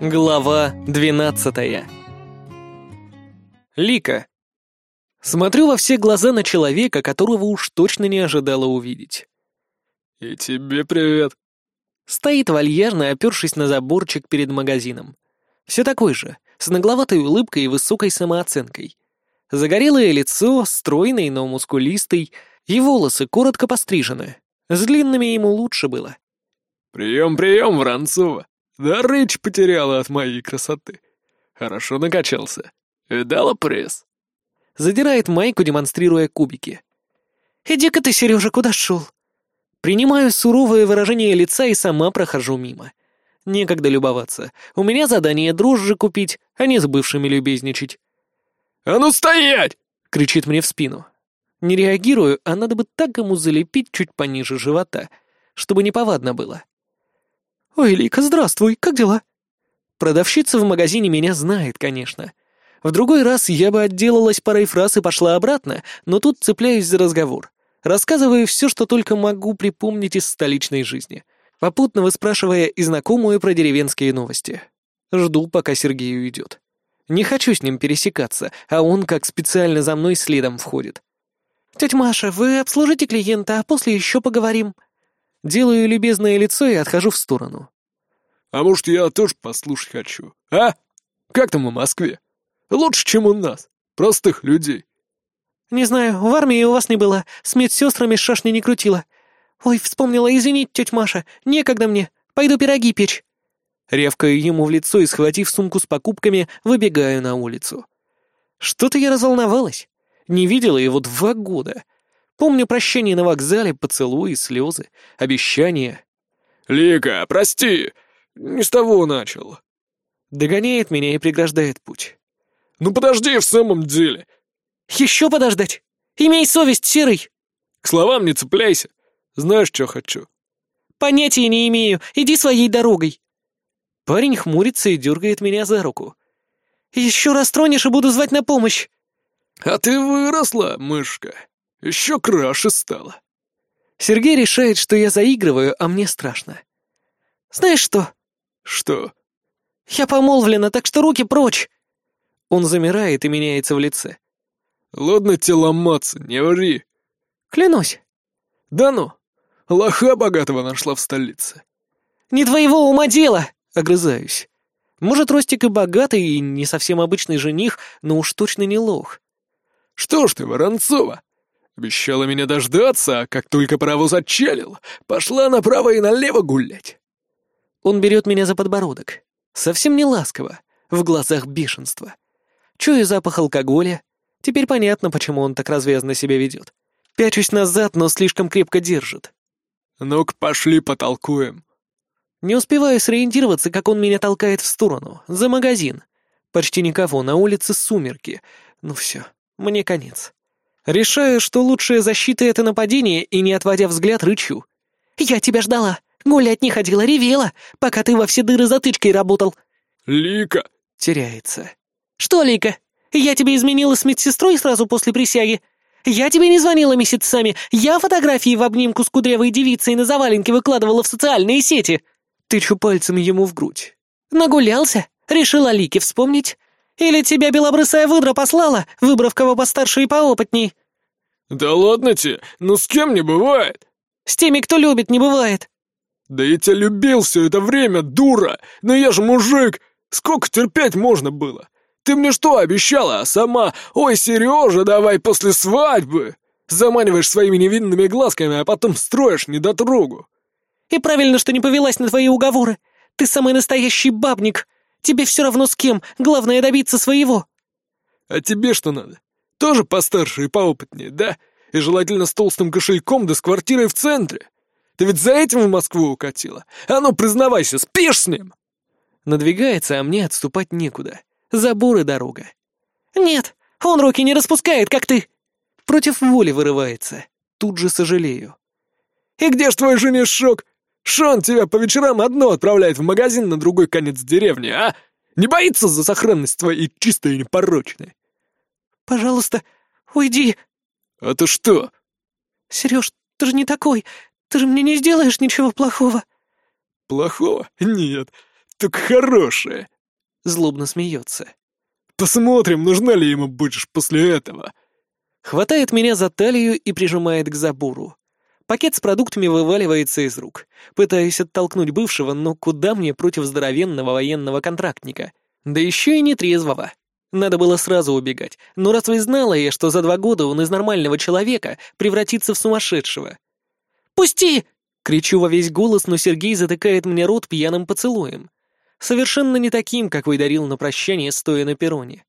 Глава 12 Лика. Смотрю во все глаза на человека, которого уж точно не ожидала увидеть. «И тебе привет». Стоит вальяжно, опершись на заборчик перед магазином. Все такой же, с нагловатой улыбкой и высокой самооценкой. Загорелое лицо, стройный, но мускулистый, и волосы коротко пострижены. С длинными ему лучше было. «Прием, прием, Воронцова! Да речь потеряла от моей красоты. Хорошо накачался. Видала пресс?» Задирает майку, демонстрируя кубики. «Иди-ка ты, Сережа, куда шел?» Принимаю суровое выражение лица и сама прохожу мимо. Некогда любоваться. У меня задание дрожжи купить, а не с бывшими любезничать. «А ну стоять!» — кричит мне в спину. Не реагирую, а надо бы так ему залепить чуть пониже живота, чтобы неповадно было. «Ой, Лика, здравствуй, как дела?» Продавщица в магазине меня знает, конечно. В другой раз я бы отделалась парой фраз и пошла обратно, но тут цепляюсь за разговор. Рассказываю все, что только могу припомнить из столичной жизни, попутно выспрашивая и знакомую про деревенские новости. Жду, пока Сергей уйдет. Не хочу с ним пересекаться, а он как специально за мной следом входит. «Тетя Маша, вы обслужите клиента, а после еще поговорим», Делаю любезное лицо и отхожу в сторону. «А может, я тоже послушать хочу, а? Как там в Москве? Лучше, чем у нас, простых людей». «Не знаю, в армии у вас не было, с медсестрами шашни не крутила. Ой, вспомнила, извините, тетя Маша, некогда мне, пойду пироги печь». Ревкаю ему в лицо и, схватив сумку с покупками, выбегаю на улицу. Что-то я разволновалась. Не видела его два года. Помню прощение на вокзале, поцелуи, слезы, обещания. «Лика, прости! Не с того начал». Догоняет меня и преграждает путь. «Ну подожди в самом деле!» «Еще подождать! Имей совесть, Серый!» «К словам не цепляйся. Знаешь, что хочу». «Понятия не имею. Иди своей дорогой». Парень хмурится и дергает меня за руку. «Еще раз тронешь и буду звать на помощь». «А ты выросла, мышка», еще краше стало. Сергей решает, что я заигрываю, а мне страшно. Знаешь что? Что? Я помолвлена, так что руки прочь. Он замирает и меняется в лице. Ладно тебе ломаться, не ври. Клянусь. Да ну, лоха богатого нашла в столице. Не твоего ума дело, огрызаюсь. Может, Ростик и богатый, и не совсем обычный жених, но уж точно не лох. Что ж ты, Воронцова, Обещала меня дождаться, а как только паровоз отчалил, пошла направо и налево гулять. Он берет меня за подбородок. Совсем не ласково, в глазах бешенство. Чую запах алкоголя. Теперь понятно, почему он так развязно себя ведет. Пячусь назад, но слишком крепко держит. «Ну-ка, пошли потолкуем». Не успеваю сориентироваться, как он меня толкает в сторону, за магазин. Почти никого, на улице сумерки. Ну все, мне конец. Решаю, что лучшая защита — это нападение, и, не отводя взгляд, рычу. «Я тебя ждала. Гулять не ходила, ревела, пока ты во все дыры затычкой работал». «Лика!» — теряется. «Что, Лика? Я тебе изменила с медсестрой сразу после присяги? Я тебе не звонила месяцами, я фотографии в обнимку с кудрявой девицей на заваленке выкладывала в социальные сети». Тычу пальцем ему в грудь. «Нагулялся? Решила Лике вспомнить? Или тебя белобрысая выдра послала, выбрав кого постарше и поопытней?» «Да ладно тебе, ну с кем не бывает?» «С теми, кто любит, не бывает». «Да я тебя любил все это время, дура! Но я же мужик! Сколько терпеть можно было? Ты мне что обещала, а сама? Ой, Сережа, давай после свадьбы!» Заманиваешь своими невинными глазками, а потом строишь недотрогу. «И правильно, что не повелась на твои уговоры. Ты самый настоящий бабник. Тебе все равно с кем, главное добиться своего». «А тебе что надо? Тоже постарше и поопытнее, да? И желательно с толстым кошельком да с квартирой в центре. Ты ведь за этим в Москву укатила? А ну, признавайся, спишь с ним?» Надвигается, а мне отступать некуда. Забор и дорога. «Нет, он руки не распускает, как ты!» Против воли вырывается. Тут же сожалею. «И где ж твой женишок? Шон тебя по вечерам одно отправляет в магазин на другой конец деревни, а? Не боится за сохранность твоей чистой и непорочной?» «Пожалуйста, уйди!» «А ты что?» «Сереж, ты же не такой. Ты же мне не сделаешь ничего плохого». «Плохого? Нет. штука хорошая!» Злобно смеется. «Посмотрим, нужна ли ему будешь после этого!» Хватает меня за талию и прижимает к забору. Пакет с продуктами вываливается из рук. Пытаюсь оттолкнуть бывшего, но куда мне против здоровенного военного контрактника? Да еще и нетрезвого. Надо было сразу убегать, но раз вы знала я, что за два года он из нормального человека превратится в сумасшедшего. «Пусти!» — кричу во весь голос, но Сергей затыкает мне рот пьяным поцелуем. Совершенно не таким, какой дарил на прощание, стоя на перроне.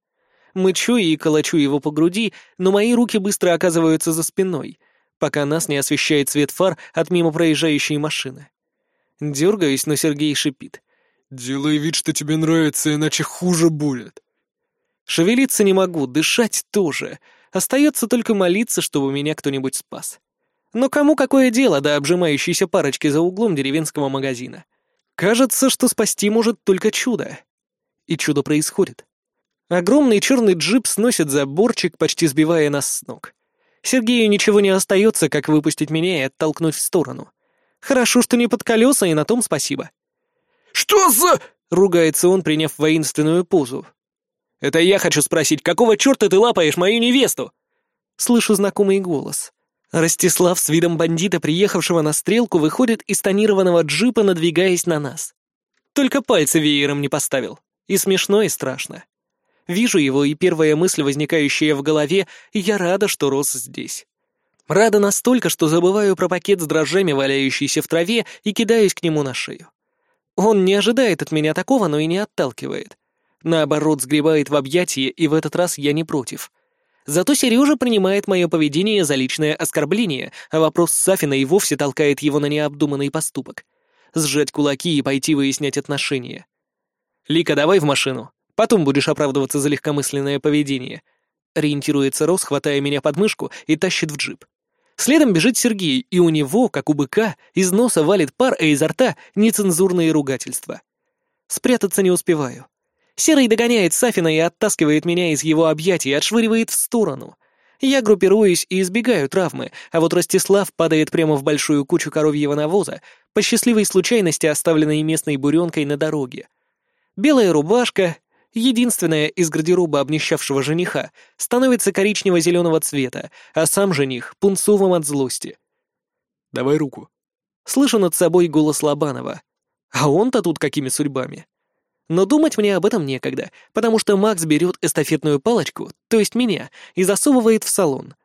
Мычу и колочу его по груди, но мои руки быстро оказываются за спиной, пока нас не освещает свет фар от мимо проезжающей машины. Дергаюсь, но Сергей шипит. «Делай вид, что тебе нравится, иначе хуже будет». Шевелиться не могу, дышать тоже. Остается только молиться, чтобы меня кто-нибудь спас. Но кому какое дело до обжимающейся парочки за углом деревенского магазина? Кажется, что спасти может только чудо. И чудо происходит. Огромный черный джип сносит заборчик, почти сбивая нас с ног. Сергею ничего не остается, как выпустить меня и оттолкнуть в сторону. Хорошо, что не под колеса, и на том спасибо. «Что за...» — ругается он, приняв воинственную позу. «Это я хочу спросить, какого черта ты лапаешь мою невесту?» Слышу знакомый голос. Ростислав с видом бандита, приехавшего на стрелку, выходит из тонированного джипа, надвигаясь на нас. Только пальцы веером не поставил. И смешно, и страшно. Вижу его, и первая мысль, возникающая в голове, я рада, что рос здесь. Рада настолько, что забываю про пакет с дрожжами, валяющийся в траве, и кидаюсь к нему на шею. Он не ожидает от меня такого, но и не отталкивает. Наоборот, сгребает в объятия, и в этот раз я не против. Зато Сережа принимает мое поведение за личное оскорбление, а вопрос Сафина и вовсе толкает его на необдуманный поступок. Сжать кулаки и пойти выяснять отношения. «Лика, давай в машину», Потом будешь оправдываться за легкомысленное поведение. Ориентируется Рос, хватая меня под мышку и тащит в джип. Следом бежит Сергей, и у него, как у быка, из носа валит пар, а изо рта нецензурные ругательства. Спрятаться не успеваю. Серый догоняет Сафина и оттаскивает меня из его объятий, отшвыривает в сторону. Я группируюсь и избегаю травмы, а вот Ростислав падает прямо в большую кучу коровьего навоза, по счастливой случайности оставленной местной буренкой на дороге. Белая рубашка, единственная из гардероба обнищавшего жениха, становится коричнево-зеленого цвета, а сам жених — пунцовым от злости. «Давай руку». Слышу над собой голос Лобанова. А он-то тут какими судьбами? Но думать мне об этом некогда, потому что Макс берет эстафетную палочку, то есть меня, и засовывает в салон.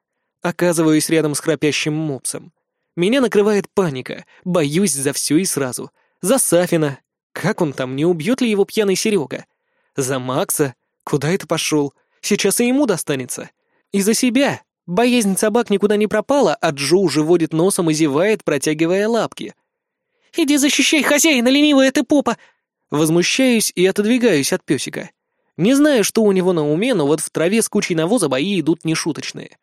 Оказываюсь рядом с храпящим мопсом. Меня накрывает паника, боюсь за все и сразу. За Сафина. Как он там, не убьет ли его пьяный Серега? За Макса? Куда это пошел? Сейчас и ему достанется. И за себя. Боязнь собак никуда не пропала, а Джо уже водит носом и зевает, протягивая лапки. «Иди защищай хозяина, ленивая ты попа!» Возмущаюсь и отодвигаюсь от песика. Не знаю, что у него на уме, но вот в траве с кучей навоза бои идут нешуточные.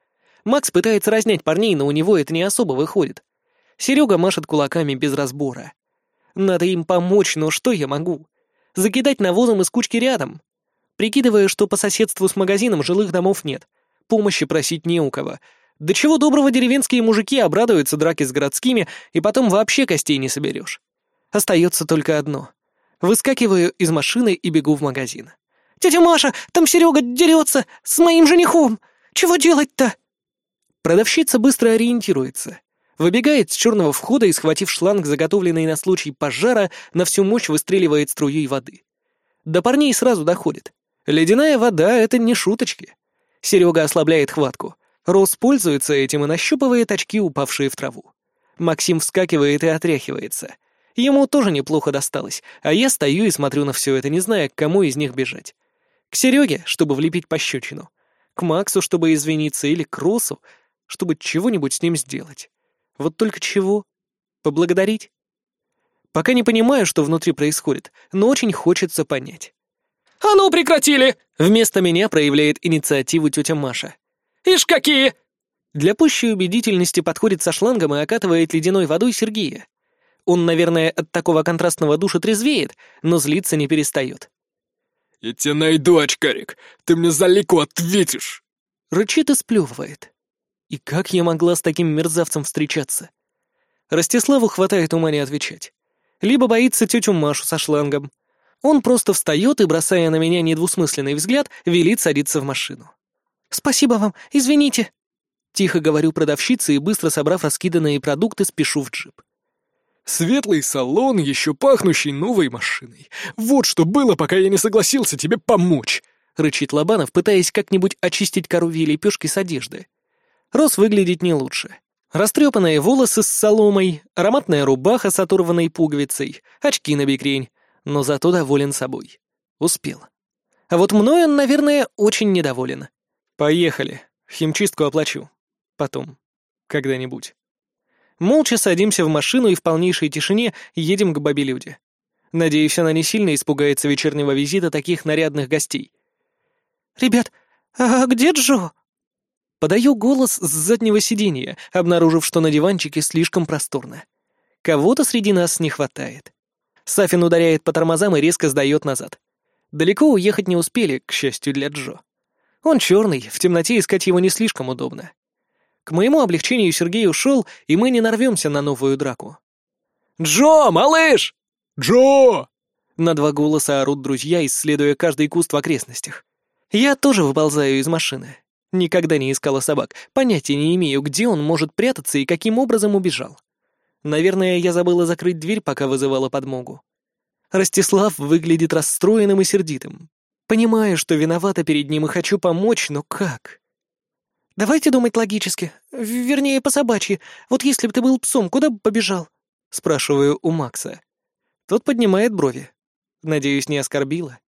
Макс пытается разнять парней, но у него это не особо выходит. Серега машет кулаками без разбора. Надо им помочь, но что я могу? Закидать навозом из кучки рядом. Прикидывая, что по соседству с магазином жилых домов нет, помощи просить не у кого. До чего доброго деревенские мужики обрадуются драке с городскими, и потом вообще костей не соберешь. Остается только одно. Выскакиваю из машины и бегу в магазин. «Тетя Маша, там Серега дерется с моим женихом! Чего делать-то?» Продавщица быстро ориентируется. Выбегает с черного входа и, схватив шланг, заготовленный на случай пожара, на всю мощь выстреливает струей воды. До парней сразу доходит. Ледяная вода — это не шуточки. Серега ослабляет хватку. Рос пользуется этим и нащупывает очки, упавшие в траву. Максим вскакивает и отряхивается. Ему тоже неплохо досталось, а я стою и смотрю на все это, не зная, к кому из них бежать. К Сереге, чтобы влепить пощечину. К Максу, чтобы извиниться, или к Росу, чтобы чего-нибудь с ним сделать. Вот только чего? Поблагодарить? Пока не понимаю, что внутри происходит, но очень хочется понять. «А ну, прекратили!» Вместо меня проявляет инициативу тетя Маша. «Ишь какие!» Для пущей убедительности подходит со шлангом и окатывает ледяной водой Сергея. Он, наверное, от такого контрастного душа трезвеет, но злиться не перестает. «Я тебя найду, очкарик! Ты мне за лику ответишь!» Рычит и сплевывает. И как я могла с таким мерзавцем встречаться? Ростиславу хватает ума не отвечать. Либо боится тетю Машу со шлангом. Он просто встает и, бросая на меня недвусмысленный взгляд, велит садиться в машину. «Спасибо вам, извините!» Тихо говорю продавщице и, быстро собрав раскиданные продукты, спешу в джип. Светлый салон, еще пахнущий новой машиной. Вот что было, пока я не согласился тебе помочь!» — рычит Лобанов, пытаясь как-нибудь очистить коровьи лепешки с одежды. Рос выглядит не лучше. Растрепанные волосы с соломой, ароматная рубаха с оторванной пуговицей, очки на бекрень, но зато доволен собой. Успел. А вот мной он, наверное, очень недоволен. Поехали. Химчистку оплачу. Потом. Когда-нибудь. Молча садимся в машину и в полнейшей тишине едем к бабе-люде. Надеюсь, она не сильно испугается вечернего визита таких нарядных гостей. «Ребят, а где Джо?» Подаю голос с заднего сиденья, обнаружив, что на диванчике слишком просторно. Кого-то среди нас не хватает. Сафин ударяет по тормозам и резко сдает назад. Далеко уехать не успели, к счастью для Джо. Он черный, в темноте искать его не слишком удобно. К моему облегчению Сергей ушел, и мы не нарвемся на новую драку. «Джо, малыш!» «Джо!» На два голоса орут друзья, исследуя каждый куст в окрестностях. Я тоже выползаю из машины. Никогда не искала собак, понятия не имею, где он может прятаться и каким образом убежал. Наверное, я забыла закрыть дверь, пока вызывала подмогу. Ростислав выглядит расстроенным и сердитым. Понимаю, что виновата перед ним и хочу помочь, но как? «Давайте думать логически. Вернее, по-собачьи. Вот если бы ты был псом, куда бы побежал?» Спрашиваю у Макса. Тот поднимает брови. Надеюсь, не оскорбила.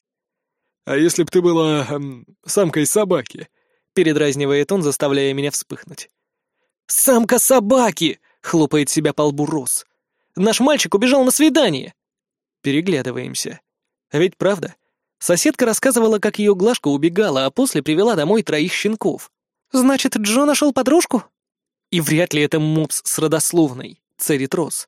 «А если б ты была эм, самкой собаки?» Передразнивает он, заставляя меня вспыхнуть. «Самка собаки!» — хлопает себя по лбу Рос. «Наш мальчик убежал на свидание!» Переглядываемся. А ведь правда. Соседка рассказывала, как ее Глашка убегала, а после привела домой троих щенков. «Значит, Джо нашел подружку?» И вряд ли это мопс с родословной, царит Рос.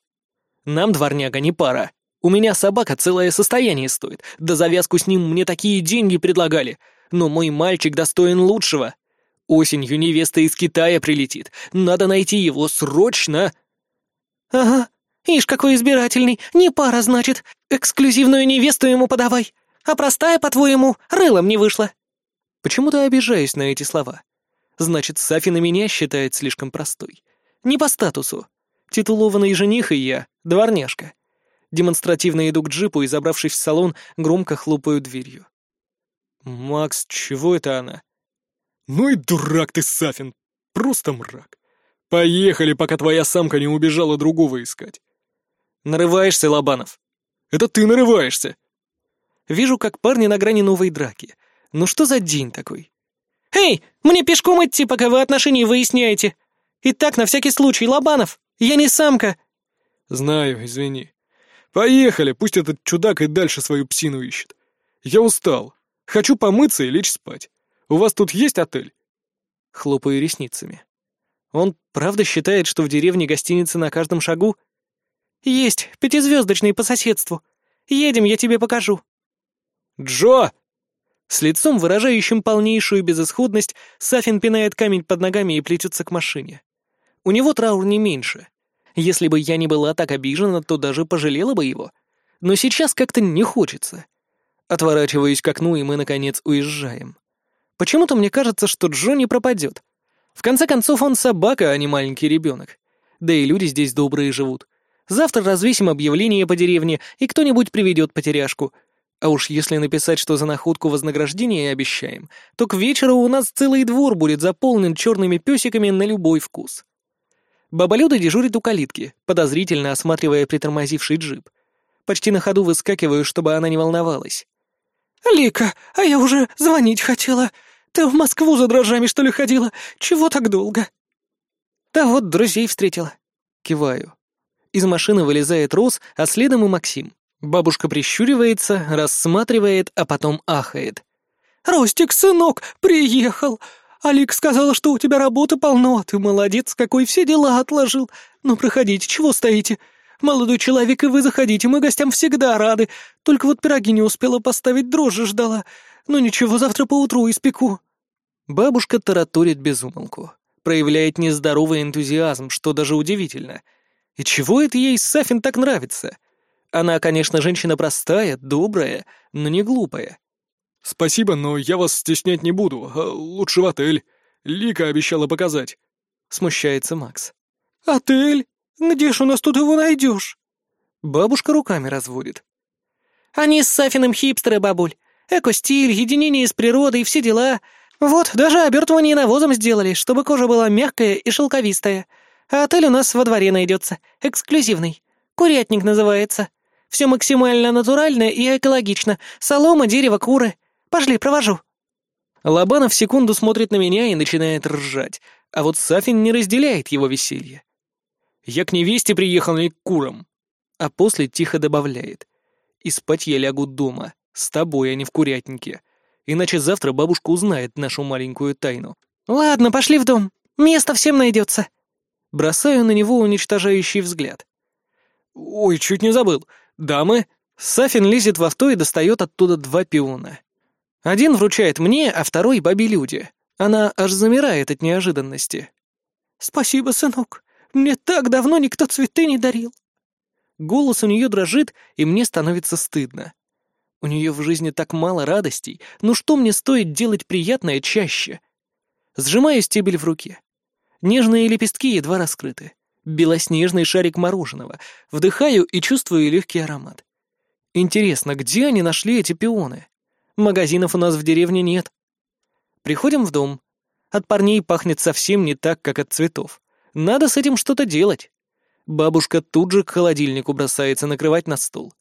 «Нам, дворняга, не пара. У меня собака целое состояние стоит, да завязку с ним мне такие деньги предлагали. Но мой мальчик достоин лучшего. Осенью невеста из Китая прилетит. Надо найти его срочно!» «Ага, ишь, какой избирательный. Не пара, значит. Эксклюзивную невесту ему подавай. А простая, по-твоему, рылом не вышла». Почему-то обижаюсь на эти слова. Значит, Сафи на меня считает слишком простой. Не по статусу. Титулованный жених и я, дворняжка. Демонстративно иду к джипу и, забравшись в салон, громко хлопаю дверью. «Макс, чего это она?» «Ну и дурак ты, Сафин! Просто мрак! Поехали, пока твоя самка не убежала другого искать!» «Нарываешься, Лобанов?» «Это ты нарываешься!» Вижу, как парни на грани новой драки. Ну что за день такой? «Эй, мне пешком идти, пока вы отношения выясняете. И так, на всякий случай, Лобанов, я не самка». «Знаю, извини. Поехали, пусть этот чудак и дальше свою псину ищет. Я устал. Хочу помыться и лечь спать. У вас тут есть отель?» Хлопаю ресницами. Он правда считает, что в деревне гостиницы на каждом шагу? «Есть, пятизвездочный по соседству. Едем, я тебе покажу». «Джо!» С лицом, выражающим полнейшую безысходность, Сафин пинает камень под ногами и плетется к машине. У него траур не меньше. Если бы я не была так обижена, то даже пожалела бы его. Но сейчас как-то не хочется. Отворачиваюсь к окну, и мы, наконец, уезжаем. Почему-то мне кажется, что Джо не пропадет. В конце концов, он собака, а не маленький ребенок. Да и люди здесь добрые живут. Завтра развесим объявление по деревне, и кто-нибудь приведет потеряшку — а уж если написать, что за находку вознаграждение обещаем, то к вечеру у нас целый двор будет заполнен черными песиками на любой вкус. Баба Люда дежурит у калитки, подозрительно осматривая притормозивший джип. Почти на ходу выскакиваю, чтобы она не волновалась. «Лика, а я уже звонить хотела. Ты в Москву за дрожжами, что ли, ходила? Чего так долго?» «Да вот друзей встретила». Киваю. Из машины вылезает Рос, а следом и Максим. Бабушка прищуривается, рассматривает, а потом ахает. «Ростик, сынок, приехал! Алик сказала, что у тебя работы полно, а ты молодец, какой все дела отложил. Ну, проходите, чего стоите? Молодой человек, и вы заходите, мы гостям всегда рады. Только вот пироги не успела поставить, дрожжи ждала. Ну ничего, завтра поутру испеку». Бабушка тараторит безумолку, проявляет нездоровый энтузиазм, что даже удивительно. И чего это ей Сафин так нравится? Она, конечно, женщина простая, добрая, но не глупая. «Спасибо, но я вас стеснять не буду. А лучше в отель. Лика обещала показать». Смущается Макс. «Отель? Где ж у нас тут его найдешь?» Бабушка руками разводит. «Они с Сафиным хипстеры, бабуль. Эко-стиль, единение с природой, все дела. Вот, даже обертывание навозом сделали, чтобы кожа была мягкая и шелковистая. А отель у нас во дворе найдется, эксклюзивный. Курятник называется. Все максимально натурально и экологично. Солома, дерево, куры. Пошли, провожу». Лобанов секунду смотрит на меня и начинает ржать, а вот Сафин не разделяет его веселье. «Я к невесте приехал, не к курам», а после тихо добавляет. «И спать я лягу дома, с тобой, а не в курятнике. Иначе завтра бабушка узнает нашу маленькую тайну». «Ладно, пошли в дом. Место всем найдется». Бросаю на него уничтожающий взгляд. «Ой, чуть не забыл. Дамы?» Сафин лезет в авто и достает оттуда два пиона. Один вручает мне, а второй — бабе Люде. Она аж замирает от неожиданности. «Спасибо, сынок. Мне так давно никто цветы не дарил». Голос у нее дрожит, и мне становится стыдно. У нее в жизни так мало радостей, ну что мне стоит делать приятное чаще? Сжимаю стебель в руке. Нежные лепестки едва раскрыты белоснежный шарик мороженого, вдыхаю и чувствую легкий аромат. Интересно, где они нашли эти пионы? Магазинов у нас в деревне нет. Приходим в дом. От парней пахнет совсем не так, как от цветов. Надо с этим что-то делать. Бабушка тут же к холодильнику бросается накрывать на стол.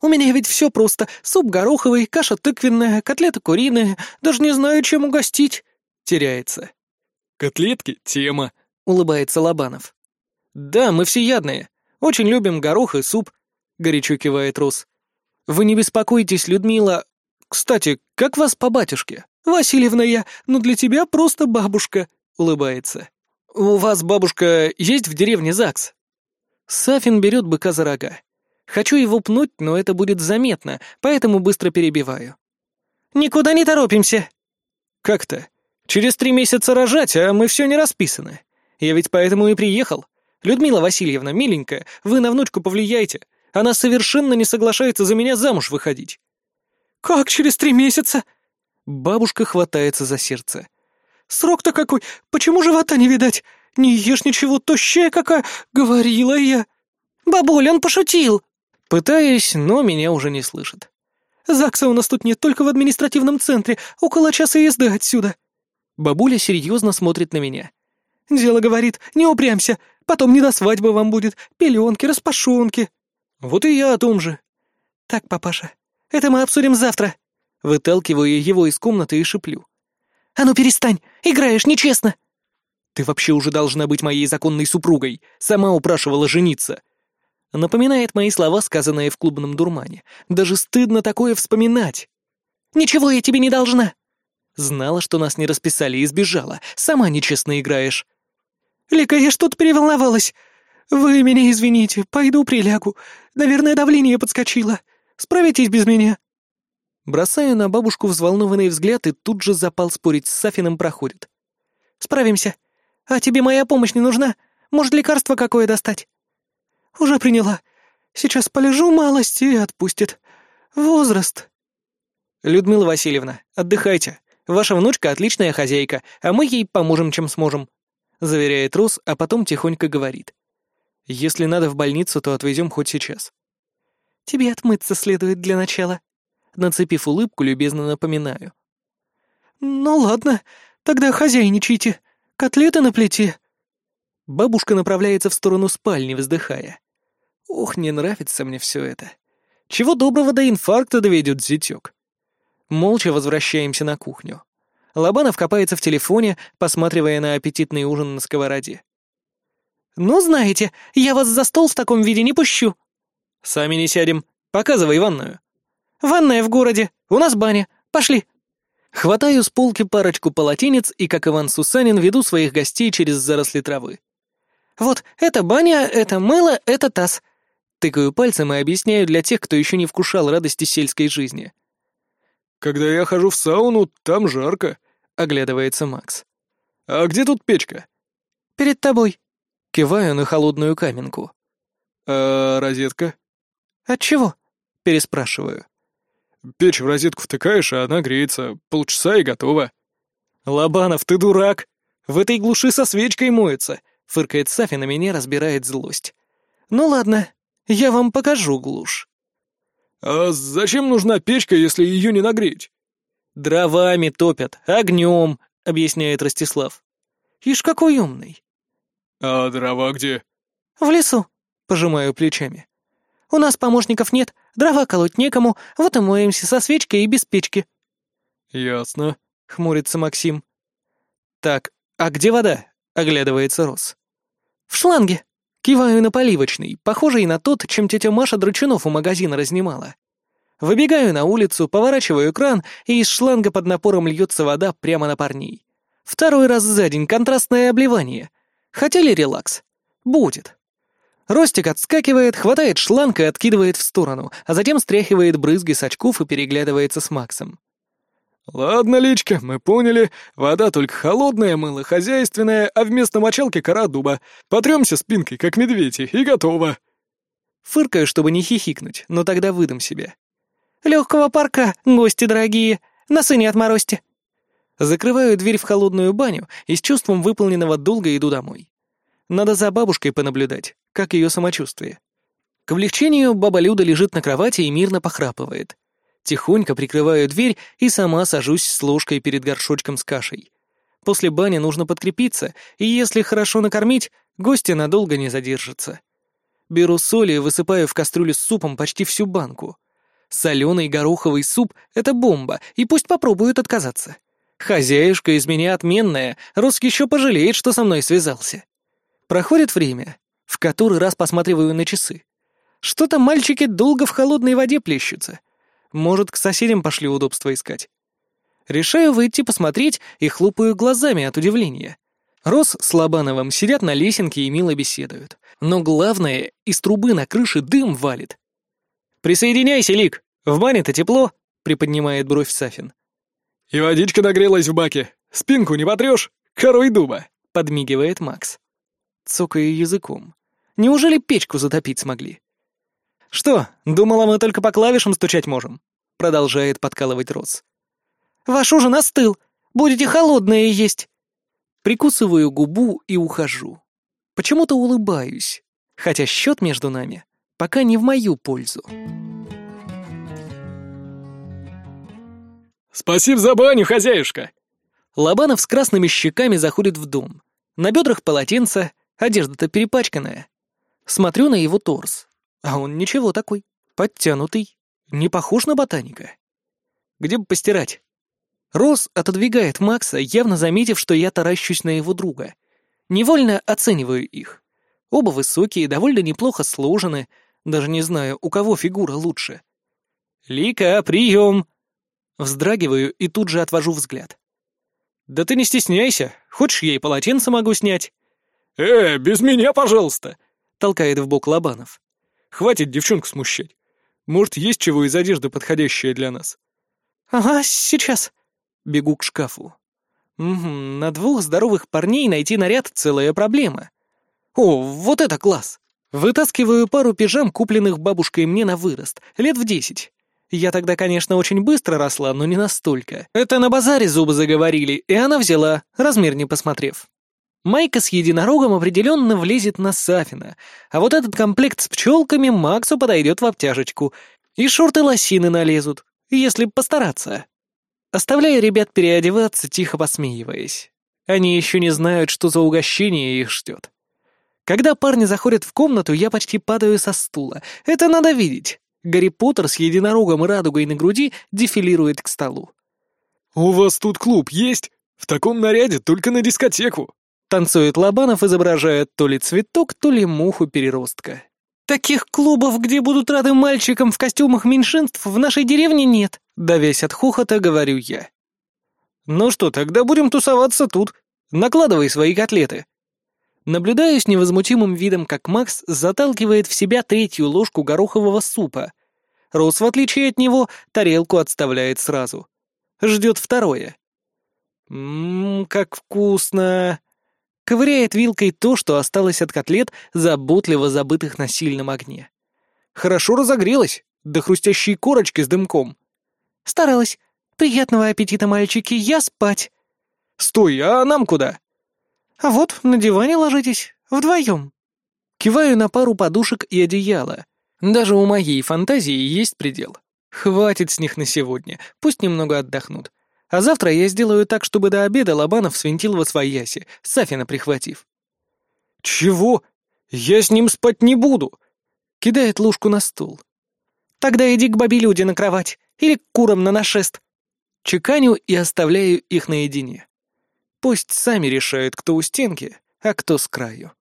«У меня ведь все просто. Суп гороховый, каша тыквенная, котлета куриная. Даже не знаю, чем угостить». Теряется. «Котлетки — тема», — улыбается Лобанов. «Да, мы всеядные. Очень любим горох и суп», — горячо кивает Рус. «Вы не беспокойтесь, Людмила. Кстати, как вас по батюшке?» «Васильевна я, но для тебя просто бабушка», — улыбается. «У вас, бабушка, есть в деревне ЗАГС?» Сафин берет быка за рога. Хочу его пнуть, но это будет заметно, поэтому быстро перебиваю. «Никуда не торопимся!» «Как-то? Через три месяца рожать, а мы все не расписаны. Я ведь поэтому и приехал. «Людмила Васильевна, миленькая, вы на внучку повлияйте. Она совершенно не соглашается за меня замуж выходить». «Как через три месяца?» Бабушка хватается за сердце. «Срок-то какой! Почему живота не видать? Не ешь ничего, тощая какая! Говорила я!» «Бабуль, он пошутил!» Пытаюсь, но меня уже не слышит. «ЗАГСа у нас тут нет, только в административном центре, около часа езды отсюда». Бабуля серьезно смотрит на меня. «Дело, говорит, не упрямся. Потом не до свадьбы вам будет. Пеленки, распашонки». «Вот и я о том же». «Так, папаша, это мы обсудим завтра». Выталкиваю его из комнаты и шиплю. «А ну перестань! Играешь нечестно!» «Ты вообще уже должна быть моей законной супругой. Сама упрашивала жениться». Напоминает мои слова, сказанные в клубном дурмане. Даже стыдно такое вспоминать. «Ничего я тебе не должна!» Знала, что нас не расписали и сбежала. Сама нечестно играешь. «Лика, я что-то переволновалась. Вы меня извините, пойду прилягу. Наверное, давление подскочило. Справитесь без меня». Бросаю на бабушку взволнованный взгляд и тут же запал спорить с Сафиным проходит. «Справимся. А тебе моя помощь не нужна? Может, лекарство какое достать?» «Уже приняла. Сейчас полежу малость и отпустит. Возраст». «Людмила Васильевна, отдыхайте. Ваша внучка отличная хозяйка, а мы ей поможем, чем сможем заверяет Рус, а потом тихонько говорит. «Если надо в больницу, то отвезем хоть сейчас». «Тебе отмыться следует для начала», — нацепив улыбку, любезно напоминаю. «Ну ладно, тогда хозяйничайте. Котлеты на плите». Бабушка направляется в сторону спальни, вздыхая. «Ох, не нравится мне все это. Чего доброго до инфаркта доведет зятек». Молча возвращаемся на кухню. Лобанов копается в телефоне, посматривая на аппетитный ужин на сковороде. «Ну, знаете, я вас за стол в таком виде не пущу». «Сами не сядем. Показывай ванную». «Ванная в городе. У нас баня. Пошли». Хватаю с полки парочку полотенец и, как Иван Сусанин, веду своих гостей через заросли травы. «Вот, это баня, это мыло, это таз». Тыкаю пальцем и объясняю для тех, кто еще не вкушал радости сельской жизни. «Когда я хожу в сауну, там жарко», — оглядывается Макс. «А где тут печка?» «Перед тобой». Киваю на холодную каменку. «А розетка?» От чего? Переспрашиваю. Печь в розетку втыкаешь, а она греется. Полчаса и готово. Лобанов, ты дурак! В этой глуши со свечкой моется, фыркает Сафи на меня, разбирает злость. Ну ладно, я вам покажу глушь. А зачем нужна печка, если ее не нагреть? Дровами топят, огнем, объясняет Ростислав. Ишь, какой умный. А дрова где? В лесу, пожимаю плечами. У нас помощников нет, дрова колоть некому, вот и моемся со свечкой и без печки. Ясно, хмурится Максим. Так, а где вода? оглядывается Рос. В шланге. Киваю на поливочный, похожий на тот, чем тетя Маша Дручунов у магазина разнимала. Выбегаю на улицу, поворачиваю кран, и из шланга под напором льется вода прямо на парней. Второй раз за день контрастное обливание. Хотели релакс? Будет. Ростик отскакивает, хватает шланг и откидывает в сторону, а затем стряхивает брызги с очков и переглядывается с Максом. «Ладно, Личка, мы поняли. Вода только холодная, мыло хозяйственное, а вместо мочалки кора дуба. Потремся спинкой, как медведи, и готово». Фыркаю, чтобы не хихикнуть, но тогда выдам себе. «Легкого парка, гости дорогие, носы не отморозьте». Закрываю дверь в холодную баню и с чувством выполненного долга иду домой. Надо за бабушкой понаблюдать, как ее самочувствие. К облегчению баба Люда лежит на кровати и мирно похрапывает. Тихонько прикрываю дверь и сама сажусь с ложкой перед горшочком с кашей. После бани нужно подкрепиться, и если хорошо накормить, гости надолго не задержатся. Беру соль и высыпаю в кастрюлю с супом почти всю банку. Соленый гороховый суп — это бомба, и пусть попробуют отказаться. Хозяюшка из меня отменная, Рус еще пожалеет, что со мной связался. Проходит время, в который раз посматриваю на часы. Что-то мальчики долго в холодной воде плещутся. Может, к соседям пошли удобства искать. Решаю выйти посмотреть и хлопаю глазами от удивления. Рос с Лобановым сидят на лесенке и мило беседуют. Но главное, из трубы на крыше дым валит. «Присоединяйся, Лик! В бане-то тепло!» — приподнимает бровь Сафин. «И водичка нагрелась в баке. Спинку не потрешь? Корой дуба!» — подмигивает Макс цокая языком. Неужели печку затопить смогли? «Что, думала, мы только по клавишам стучать можем?» Продолжает подкалывать Рос. «Ваш ужин остыл. Будете холодные есть». Прикусываю губу и ухожу. Почему-то улыбаюсь, хотя счет между нами пока не в мою пользу. «Спасибо за баню, хозяюшка!» Лобанов с красными щеками заходит в дом. На бедрах полотенце, Одежда-то перепачканная. Смотрю на его торс, а он ничего такой, подтянутый, не похож на ботаника. Где бы постирать? Рос отодвигает Макса, явно заметив, что я таращусь на его друга. Невольно оцениваю их. Оба высокие, довольно неплохо сложены, даже не знаю, у кого фигура лучше. «Лика, прием!» Вздрагиваю и тут же отвожу взгляд. «Да ты не стесняйся, хочешь, я и полотенце могу снять?» «Э, без меня, пожалуйста!» — толкает в бок Лобанов. «Хватит девчонку смущать. Может, есть чего из одежды подходящее для нас?» «Ага, сейчас!» Бегу к шкафу. Угу, на двух здоровых парней найти наряд — целая проблема. О, вот это класс! Вытаскиваю пару пижам, купленных бабушкой мне на вырост, лет в десять. Я тогда, конечно, очень быстро росла, но не настолько. Это на базаре зубы заговорили, и она взяла, размер не посмотрев. Майка с единорогом определенно влезет на Сафина, а вот этот комплект с пчелками Максу подойдет в обтяжечку, и шорты лосины налезут, если постараться. Оставляю ребят переодеваться, тихо посмеиваясь. Они еще не знают, что за угощение их ждет. Когда парни заходят в комнату, я почти падаю со стула. Это надо видеть. Гарри Поттер с единорогом и радугой на груди дефилирует к столу. «У вас тут клуб есть? В таком наряде только на дискотеку!» Танцует Лобанов, изображая то ли цветок, то ли муху-переростка. «Таких клубов, где будут рады мальчикам в костюмах меньшинств, в нашей деревне нет», — давясь от хохота, говорю я. «Ну что, тогда будем тусоваться тут. Накладывай свои котлеты». Наблюдаю с невозмутимым видом, как Макс заталкивает в себя третью ложку горохового супа. Рос, в отличие от него, тарелку отставляет сразу. Ждет второе. «Ммм, как вкусно!» Ковыряет вилкой то, что осталось от котлет, заботливо забытых на сильном огне. Хорошо разогрелась, до хрустящей корочки с дымком. Старалась. Приятного аппетита, мальчики, я спать. Стой, а нам куда? А вот, на диване ложитесь, вдвоем. Киваю на пару подушек и одеяла. Даже у моей фантазии есть предел. Хватит с них на сегодня, пусть немного отдохнут. А завтра я сделаю так, чтобы до обеда Лобанов свинтил во свояси, Сафина прихватив. «Чего? Я с ним спать не буду!» Кидает ложку на стол. «Тогда иди к бабе на кровать или к курам на нашест». Чеканю и оставляю их наедине. Пусть сами решают, кто у стенки, а кто с краю.